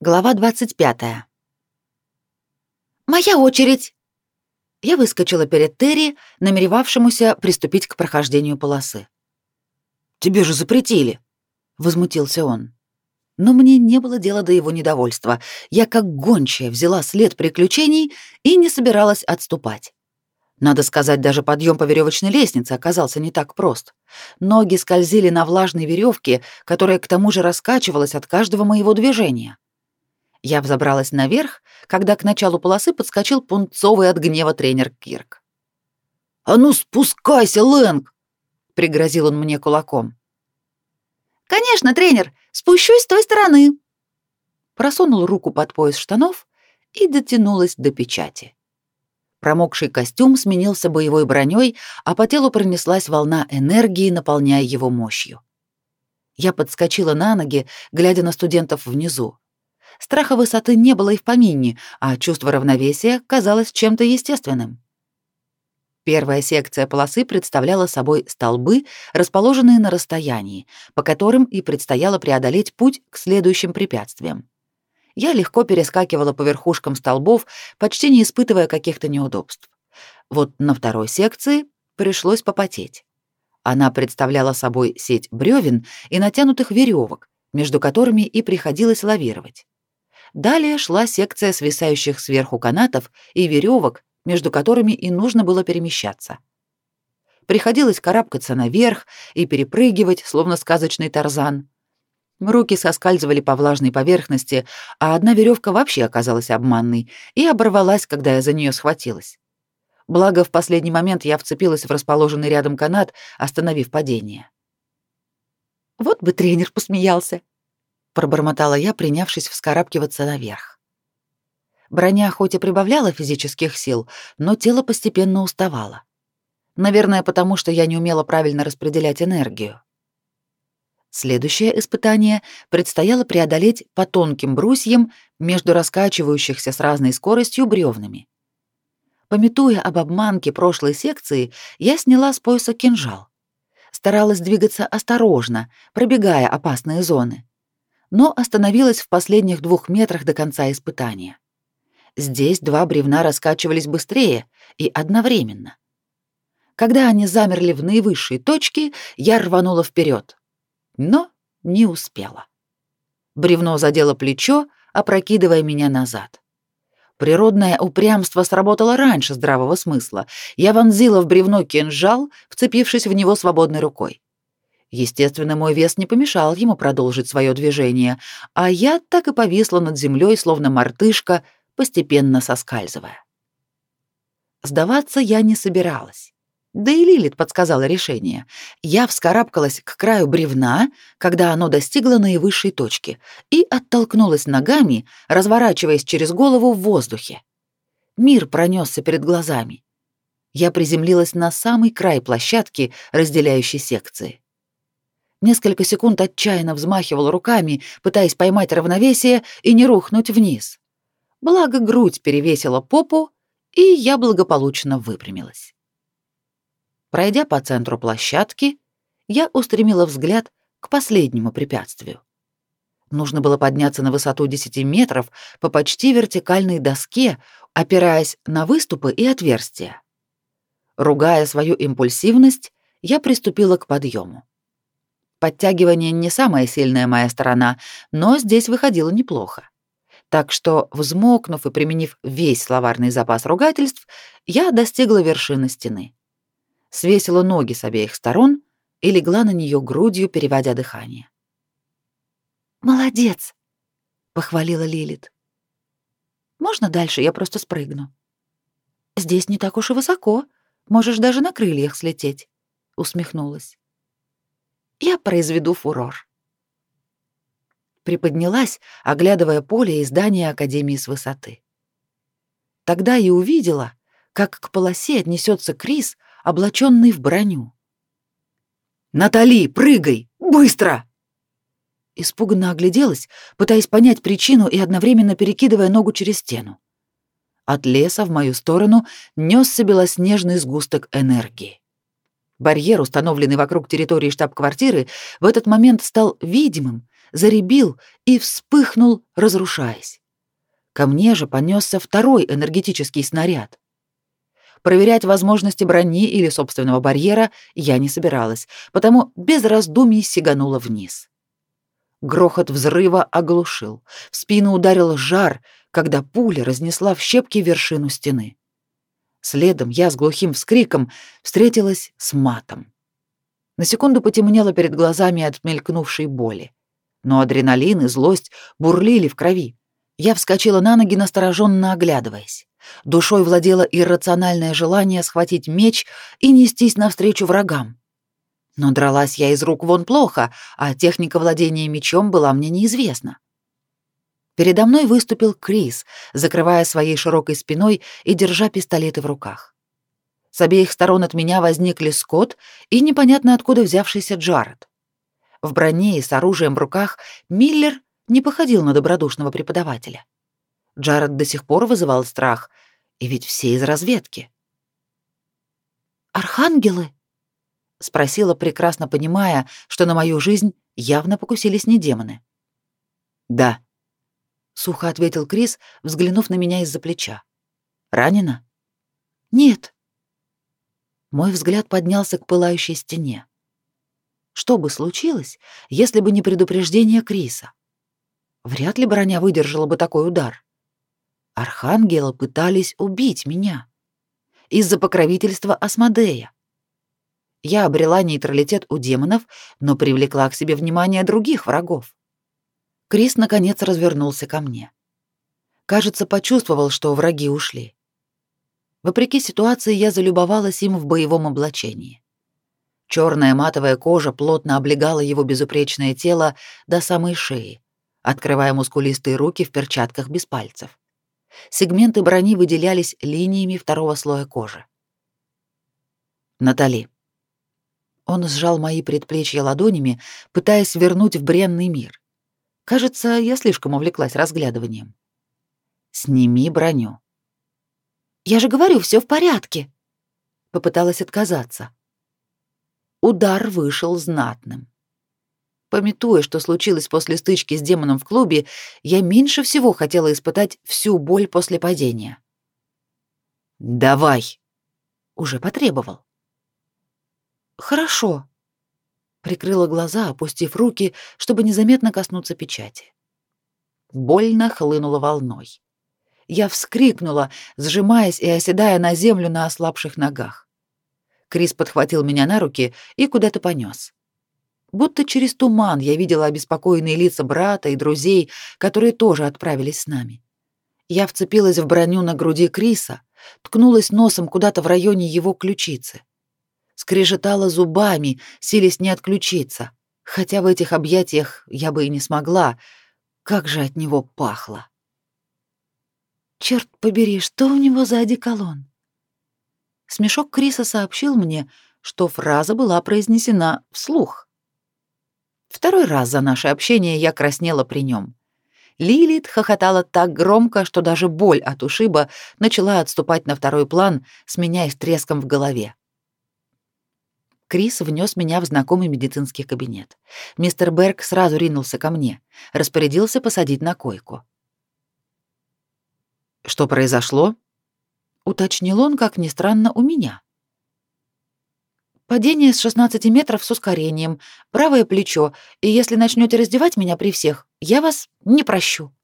Глава 25. «Моя очередь!» Я выскочила перед Терри, намеревавшемуся приступить к прохождению полосы. «Тебе же запретили!» — возмутился он. Но мне не было дела до его недовольства. Я как гончая взяла след приключений и не собиралась отступать. Надо сказать, даже подъем по веревочной лестнице оказался не так прост. Ноги скользили на влажной веревке, которая к тому же раскачивалась от каждого моего движения. Я взобралась наверх, когда к началу полосы подскочил пунцовый от гнева тренер Кирк. «А ну спускайся, Лэнг!» — пригрозил он мне кулаком. «Конечно, тренер, спущусь с той стороны!» Просунул руку под пояс штанов и дотянулась до печати. Промокший костюм сменился боевой броней, а по телу пронеслась волна энергии, наполняя его мощью. Я подскочила на ноги, глядя на студентов внизу. Страха высоты не было и в помине, а чувство равновесия казалось чем-то естественным. Первая секция полосы представляла собой столбы, расположенные на расстоянии, по которым и предстояло преодолеть путь к следующим препятствиям. Я легко перескакивала по верхушкам столбов, почти не испытывая каких-то неудобств. Вот на второй секции пришлось попотеть. Она представляла собой сеть бревен и натянутых веревок, между которыми и приходилось лавировать. Далее шла секция свисающих сверху канатов и веревок, между которыми и нужно было перемещаться. Приходилось карабкаться наверх и перепрыгивать, словно сказочный тарзан. Руки соскальзывали по влажной поверхности, а одна веревка вообще оказалась обманной и оборвалась, когда я за нее схватилась. Благо, в последний момент я вцепилась в расположенный рядом канат, остановив падение. Вот бы тренер посмеялся пробормотала я, принявшись вскарабкиваться наверх. Броня хоть и прибавляла физических сил, но тело постепенно уставало. Наверное, потому что я не умела правильно распределять энергию. Следующее испытание предстояло преодолеть по тонким брусьям между раскачивающихся с разной скоростью бревнами. Пометуя об обманке прошлой секции, я сняла с пояса кинжал. Старалась двигаться осторожно, пробегая опасные зоны но остановилась в последних двух метрах до конца испытания. Здесь два бревна раскачивались быстрее и одновременно. Когда они замерли в наивысшей точке, я рванула вперед, но не успела. Бревно задело плечо, опрокидывая меня назад. Природное упрямство сработало раньше здравого смысла. Я вонзила в бревно кинжал, вцепившись в него свободной рукой. Естественно, мой вес не помешал ему продолжить свое движение, а я так и повисла над землей, словно мартышка, постепенно соскальзывая. Сдаваться я не собиралась. Да и Лилит подсказала решение. Я вскарабкалась к краю бревна, когда оно достигло наивысшей точки, и оттолкнулась ногами, разворачиваясь через голову в воздухе. Мир пронесся перед глазами. Я приземлилась на самый край площадки, разделяющей секции. Несколько секунд отчаянно взмахивал руками, пытаясь поймать равновесие и не рухнуть вниз. Благо грудь перевесила попу, и я благополучно выпрямилась. Пройдя по центру площадки, я устремила взгляд к последнему препятствию. Нужно было подняться на высоту 10 метров по почти вертикальной доске, опираясь на выступы и отверстия. Ругая свою импульсивность, я приступила к подъему. Подтягивание не самая сильная моя сторона, но здесь выходило неплохо. Так что, взмокнув и применив весь словарный запас ругательств, я достигла вершины стены. Свесила ноги с обеих сторон и легла на нее грудью, переводя дыхание. «Молодец!» — похвалила Лилит. «Можно дальше я просто спрыгну?» «Здесь не так уж и высоко. Можешь даже на крыльях слететь», — усмехнулась я произведу фурор. Приподнялась, оглядывая поле и здание Академии с высоты. Тогда и увидела, как к полосе отнесется Крис, облаченный в броню. «Натали, прыгай! Быстро!» Испуганно огляделась, пытаясь понять причину и одновременно перекидывая ногу через стену. От леса в мою сторону несся белоснежный сгусток энергии. Барьер, установленный вокруг территории штаб-квартиры, в этот момент стал видимым, заребил и вспыхнул, разрушаясь. Ко мне же понесся второй энергетический снаряд. Проверять возможности брони или собственного барьера я не собиралась, потому без раздумий сиганула вниз. Грохот взрыва оглушил. В спину ударил жар, когда пуля разнесла в щепки вершину стены. Следом я с глухим вскриком встретилась с матом. На секунду потемнело перед глазами от мелькнувшей боли. Но адреналин и злость бурлили в крови. Я вскочила на ноги, настороженно оглядываясь. Душой владело иррациональное желание схватить меч и нестись навстречу врагам. Но дралась я из рук вон плохо, а техника владения мечом была мне неизвестна. Передо мной выступил Крис, закрывая своей широкой спиной и держа пистолеты в руках. С обеих сторон от меня возникли Скотт и непонятно откуда взявшийся Джаред. В броне и с оружием в руках Миллер не походил на добродушного преподавателя. Джаред до сих пор вызывал страх, и ведь все из разведки. «Архангелы?» — спросила, прекрасно понимая, что на мою жизнь явно покусились не демоны. «Да», — сухо ответил Крис, взглянув на меня из-за плеча. «Ранена?» «Нет». Мой взгляд поднялся к пылающей стене. Что бы случилось, если бы не предупреждение Криса? Вряд ли броня выдержала бы такой удар. Архангелы пытались убить меня. Из-за покровительства Асмодея. Я обрела нейтралитет у демонов, но привлекла к себе внимание других врагов. Крис наконец развернулся ко мне. Кажется, почувствовал, что враги ушли. Вопреки ситуации, я залюбовалась им в боевом облачении. Черная матовая кожа плотно облегала его безупречное тело до самой шеи, открывая мускулистые руки в перчатках без пальцев. Сегменты брони выделялись линиями второго слоя кожи. Натали, он сжал мои предплечья ладонями, пытаясь вернуть в бренный мир. Кажется, я слишком увлеклась разглядыванием. «Сними броню». «Я же говорю, все в порядке», — попыталась отказаться. Удар вышел знатным. Пометуя, что случилось после стычки с демоном в клубе, я меньше всего хотела испытать всю боль после падения. «Давай!» — уже потребовал. Хорошо. Прикрыла глаза, опустив руки, чтобы незаметно коснуться печати. Больно хлынула волной. Я вскрикнула, сжимаясь и оседая на землю на ослабших ногах. Крис подхватил меня на руки и куда-то понес. Будто через туман я видела обеспокоенные лица брата и друзей, которые тоже отправились с нами. Я вцепилась в броню на груди Криса, ткнулась носом куда-то в районе его ключицы скрежетала зубами, силясь не отключиться. Хотя в этих объятиях я бы и не смогла. Как же от него пахло. Черт побери, что у него за одеколон? Смешок Криса сообщил мне, что фраза была произнесена вслух. Второй раз за наше общение я краснела при нем. Лилит хохотала так громко, что даже боль от ушиба начала отступать на второй план, сменяясь треском в голове. Крис внес меня в знакомый медицинский кабинет. Мистер Берг сразу ринулся ко мне, распорядился посадить на койку. «Что произошло?» — уточнил он, как ни странно, у меня. «Падение с 16 метров с ускорением, правое плечо, и если начнете раздевать меня при всех, я вас не прощу».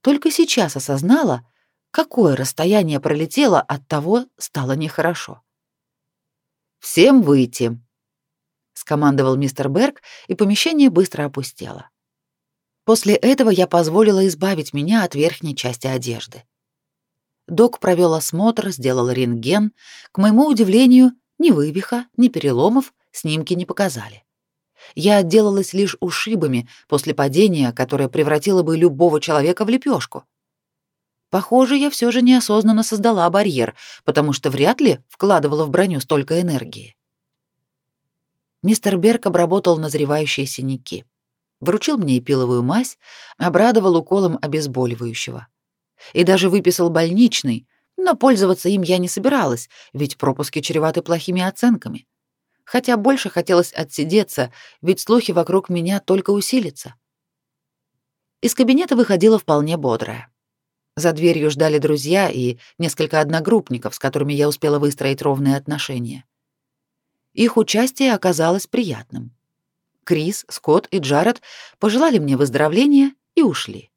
Только сейчас осознала, какое расстояние пролетело, от того стало нехорошо. Всем выйти, скомандовал мистер Берг, и помещение быстро опустело. После этого я позволила избавить меня от верхней части одежды. Док провел осмотр, сделал рентген. К моему удивлению, ни вывиха, ни переломов снимки не показали. Я отделалась лишь ушибами после падения, которое превратило бы любого человека в лепешку. Похоже, я все же неосознанно создала барьер, потому что вряд ли вкладывала в броню столько энергии. Мистер Берг обработал назревающие синяки. Вручил мне эпиловую мазь, обрадовал уколом обезболивающего. И даже выписал больничный, Но пользоваться им я не собиралась, ведь пропуски чреваты плохими оценками. Хотя больше хотелось отсидеться, ведь слухи вокруг меня только усилятся. Из кабинета выходила вполне бодрая. За дверью ждали друзья и несколько одногруппников, с которыми я успела выстроить ровные отношения. Их участие оказалось приятным. Крис, Скотт и Джаред пожелали мне выздоровления и ушли.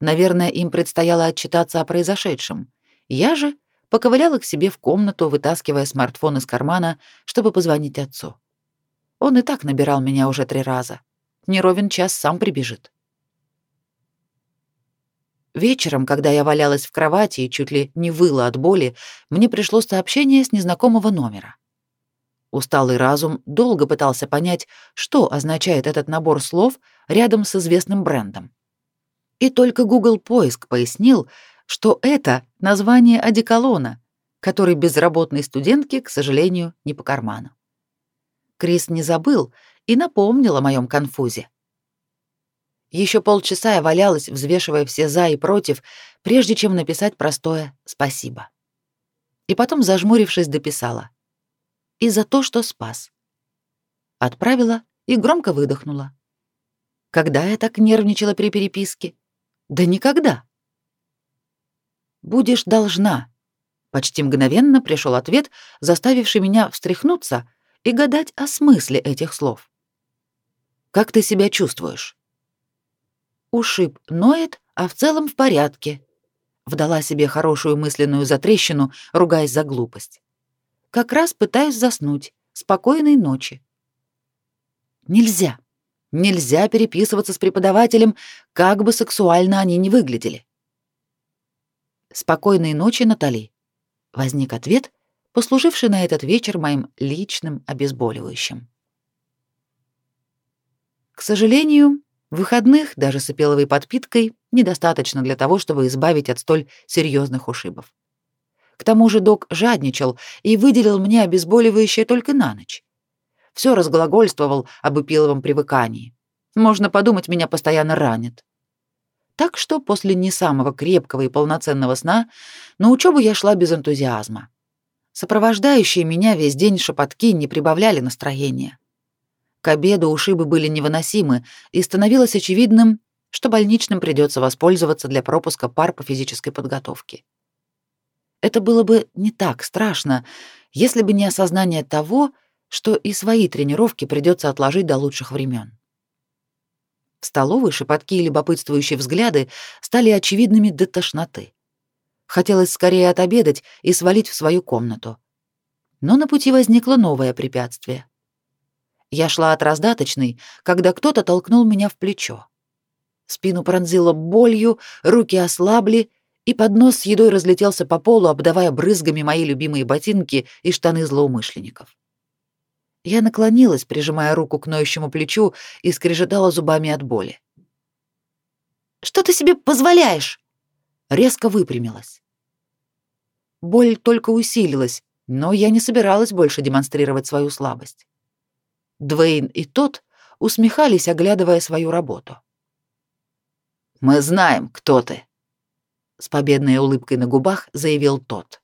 Наверное, им предстояло отчитаться о произошедшем. Я же поковыляла к себе в комнату, вытаскивая смартфон из кармана, чтобы позвонить отцу. Он и так набирал меня уже три раза. Не ровен час сам прибежит. Вечером, когда я валялась в кровати и чуть ли не выла от боли, мне пришло сообщение с незнакомого номера. Усталый разум долго пытался понять, что означает этот набор слов рядом с известным брендом. И только Google поиск пояснил, что это название одеколона, который безработной студентке, к сожалению, не по карману. Крис не забыл и напомнил о моем конфузе. Еще полчаса я валялась, взвешивая все «за» и «против», прежде чем написать простое «спасибо». И потом, зажмурившись, дописала. «И за то, что спас». Отправила и громко выдохнула. Когда я так нервничала при переписке? Да никогда. «Будешь должна». Почти мгновенно пришел ответ, заставивший меня встряхнуться и гадать о смысле этих слов. «Как ты себя чувствуешь?» Ушиб ноет, а в целом в порядке. Вдала себе хорошую мысленную затрещину, ругаясь за глупость. Как раз пытаюсь заснуть. Спокойной ночи. Нельзя. Нельзя переписываться с преподавателем, как бы сексуально они ни выглядели. Спокойной ночи, Натали. Возник ответ, послуживший на этот вечер моим личным обезболивающим. К сожалению, Выходных, даже с опеловой подпиткой, недостаточно для того, чтобы избавить от столь серьезных ушибов. К тому же док жадничал и выделил мне обезболивающее только на ночь. Все разглагольствовал об эпиловом привыкании. Можно подумать, меня постоянно ранит. Так что после не самого крепкого и полноценного сна на учебу я шла без энтузиазма. Сопровождающие меня весь день шепотки не прибавляли настроения. К обеду ушибы были невыносимы, и становилось очевидным, что больничным придется воспользоваться для пропуска пар по физической подготовке. Это было бы не так страшно, если бы не осознание того, что и свои тренировки придется отложить до лучших времен. В столовой шепотки и любопытствующие взгляды стали очевидными до тошноты. Хотелось скорее отобедать и свалить в свою комнату. Но на пути возникло новое препятствие. Я шла от раздаточной, когда кто-то толкнул меня в плечо. Спину пронзило болью, руки ослабли, и поднос с едой разлетелся по полу, обдавая брызгами мои любимые ботинки и штаны злоумышленников. Я наклонилась, прижимая руку к ноющему плечу, и скрежетала зубами от боли. «Что ты себе позволяешь?» Резко выпрямилась. Боль только усилилась, но я не собиралась больше демонстрировать свою слабость. Двейн и тот усмехались, оглядывая свою работу. «Мы знаем, кто ты», — с победной улыбкой на губах заявил тот.